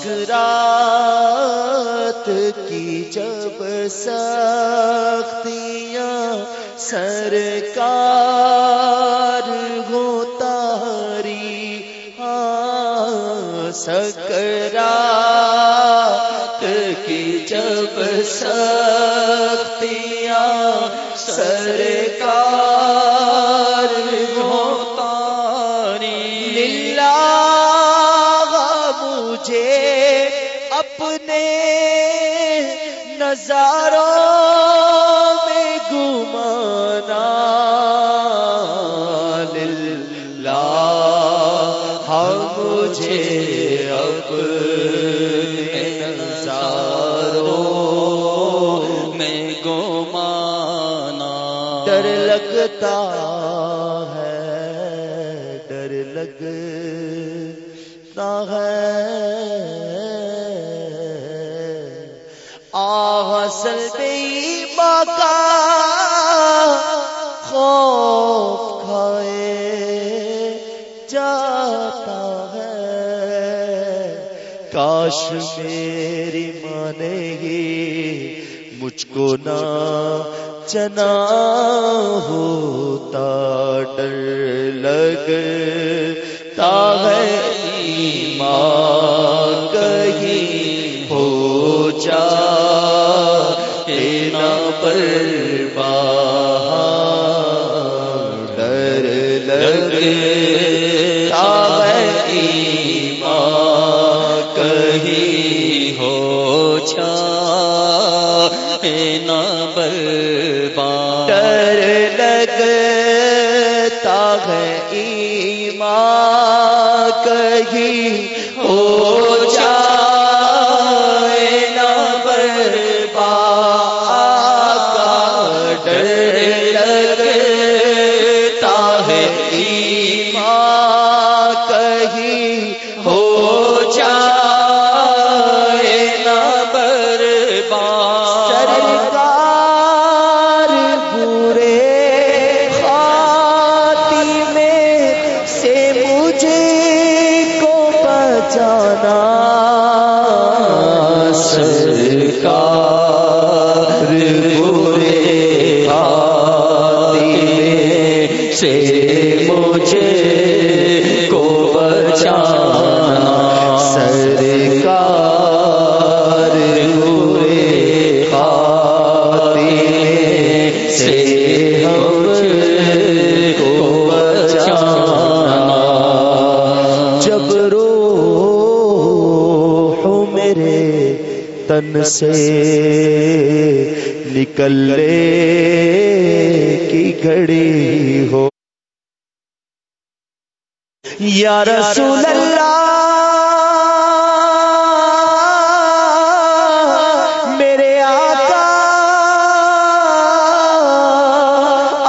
مسکرات کی جب سختیاں سرکار ہوتا ہری ہاں، سکرات کی جب سختیاں سرکار اپنے نظاروں میں گمانا للہ مجھے اپنے نظاروں میں گمانا ڈر لگتا آسل بے ماں کا خوف کھائے جاتا ہے۔ کاش میری مانے گی، مجھ کو نہ چنا ہوتا ڈر لگتا یا رسول اللہ میرے آقا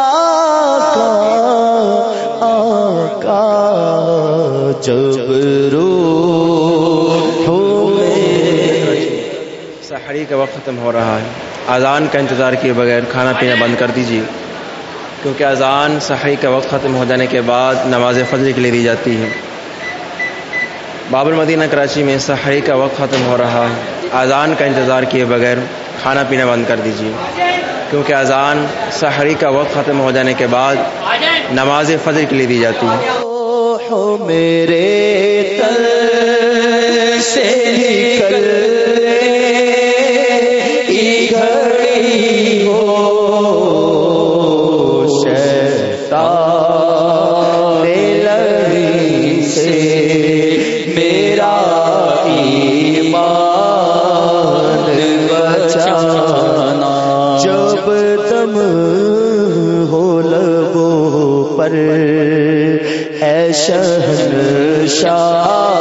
آقا آقا جب روح میں سحری کا وقت ختم ہو رہا ہے۔ اذان کا انتظار کیے بغیر کھانا پینا بند کر دیجیے کیونکہ اذان سحری کا وقت ختم ہو جانے کے بعد نماز فجر کے لیے دی جاتی ہے۔ باب المدینہ کراچی میں سحری کا وقت ختم ہو رہا ہے۔ اذان کا انتظار کیے بغیر کھانا پینا بند کر دیجیے کیونکہ اذان سحری کا وقت ختم ہو جانے کے بعد نماز فجر کے لیے دی جاتی ہے۔ میرے تن سے پر اے شہن شاہ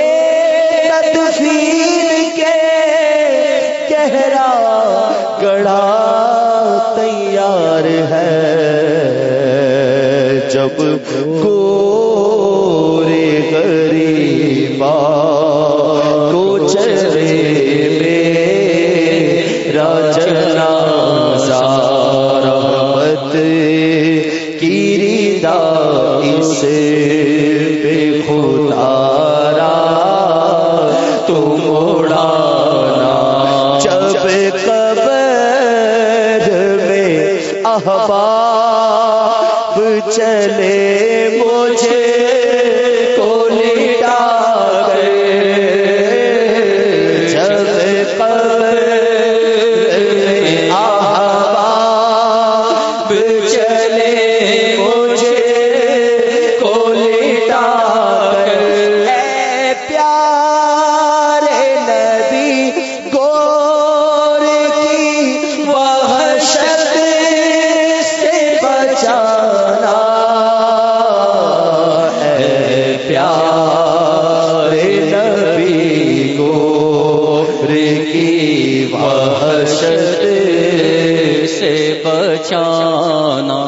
بچانا۔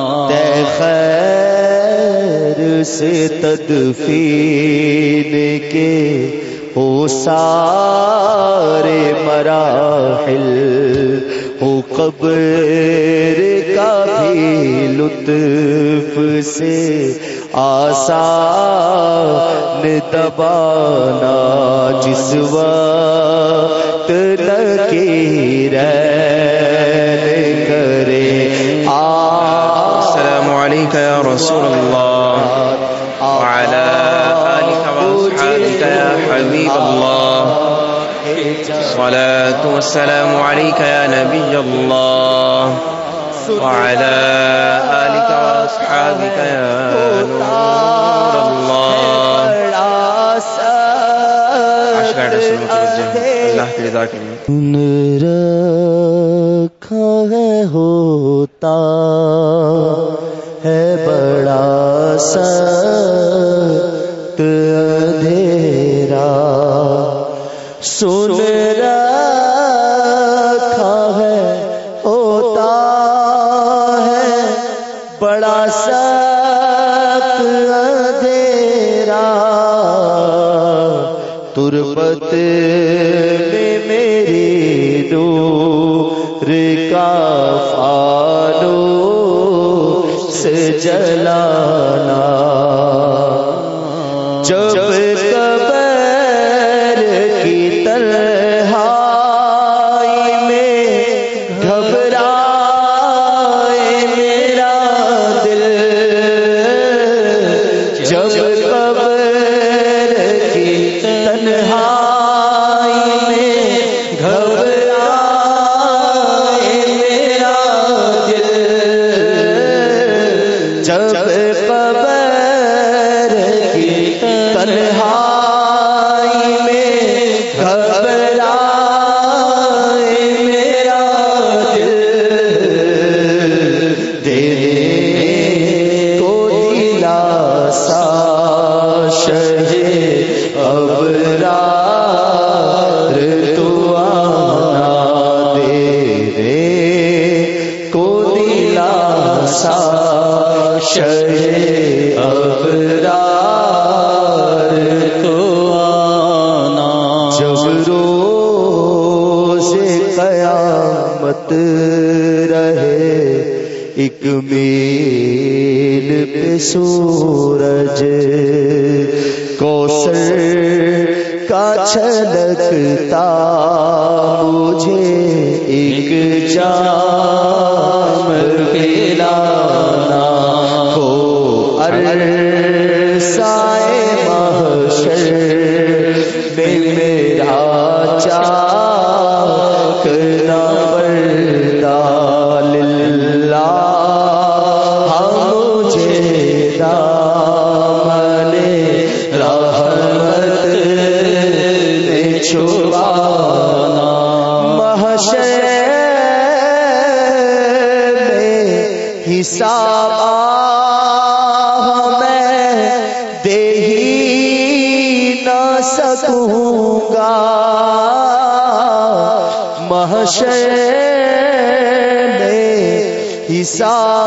خیر سے تدفین کے ہو سارے مراحل، ہو قبر کا بھی لطف سے آسان دبانا۔ جس وقت لکی رہ وصحبك يا رسول الله. وعلى آلك وأصحابك يا حبيب الله. الصلاة والسلام عليك يا نبي الله. وعلى آلك وأصحابك يا نور الله. اللہ رکھا ہے ہوتا ہے بڑا سا جبریل پہ سورج کوسر کا چھلکتا مجھے ایک جام پلانا کو ار حشر حساب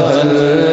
حل